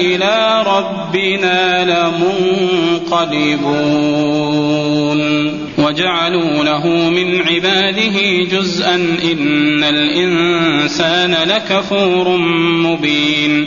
إلى ربنا لمنقلبون. وجعلوا له من عباده جزءا إن الإنسان لكفور مبين.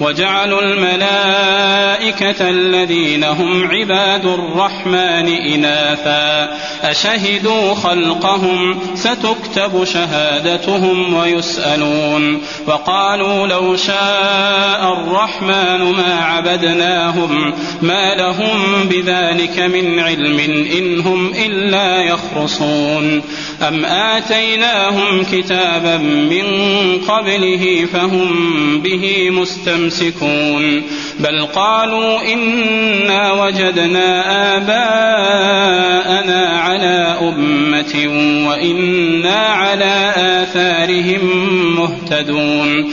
وجعلوا الملائكة الذين هم عباد الرحمن إناثا. أشهدوا خلقهم ستكتب شهادتهم ويسألون. وقالوا لو شاء الرحمن ما عبدناهم ما لهم بذلك من علم إن هم إلا يخرصون. أم آتيناهم كتابا من قبله فهم به مستمسكون بل قالوا إنا وجدنا آباءنا على أمة وإنا على آثارهم مهتدون.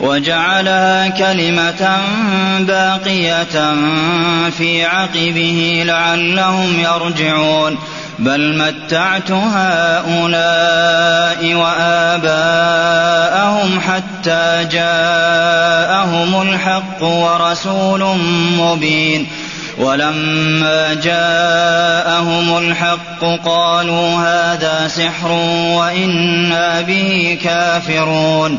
وجعلها كلمة باقية في عقبه لعلهم يرجعون. بل متعت هؤلاء وآباءهم حتى جاءهم الحق ورسول مبين. ولما جاءهم الحق قالوا هذا سحر وإنا به كافرون.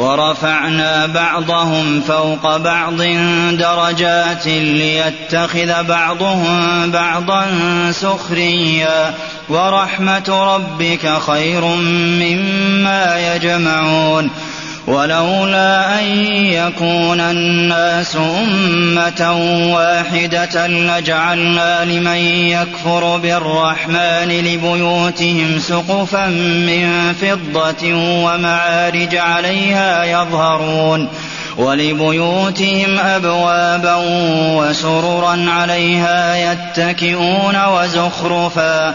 ورفعنا بعضهم فوق بعض درجات ليتخذ بعضهم بعضا سخريا. ورحمة ربك خير مما يجمعون. ولولا أن يكون الناس أمة واحدة لجعلنا لمن يكفر بالرحمن لبيوتهم سقفا من فضة ومعارج عليها يظهرون ولبيوتهم أبوابا وسررا عليها يتكئون وزخرفا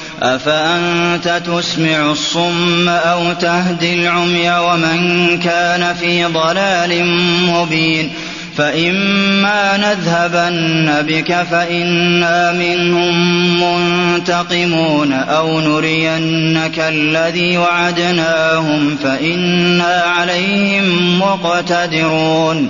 أفأنت تسمع الصم أو تهدي العمي ومن كان في ضلال مبين فإما نذهبن بك فإنا منهم منتقمون أو نرينك الذي وعدناهم فإنا عليهم مقتدرون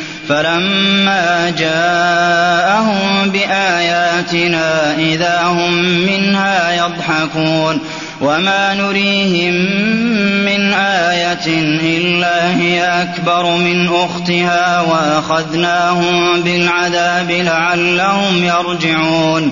فلما جاءهم بآياتنا إذا هم منها يضحكون وما نريهم من آية إلا هي أكبر من أختها وأخذناهم بالعذاب لعلهم يرجعون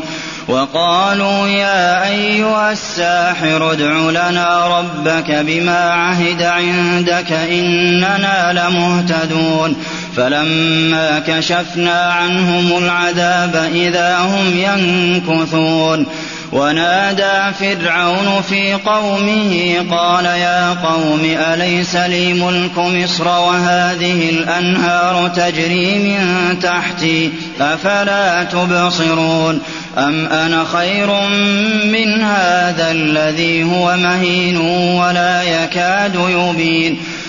وقالوا يا أيها الساحر ادع لنا ربك بما عهد عندك إننا لمهتدون فلما كشفنا عنهم العذاب إذا هم ينكثون. ونادى فرعون في قومه قال يا قوم أليس لي ملك مصر وهذه الأنهار تجري من تحتي أفلا تبصرون؟ أم أنا خير من هذا الذي هو مهين ولا يكاد يبين؟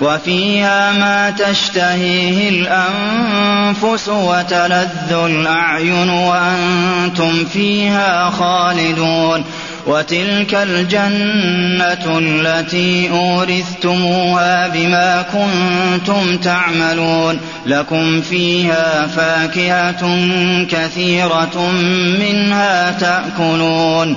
وفيها ما تشتهيه الأنفس وتلذ الأعين وأنتم فيها خالدون وتلك الجنة التي أورثتموها بما كنتم تعملون لكم فيها فاكهة كثيرة منها تأكلون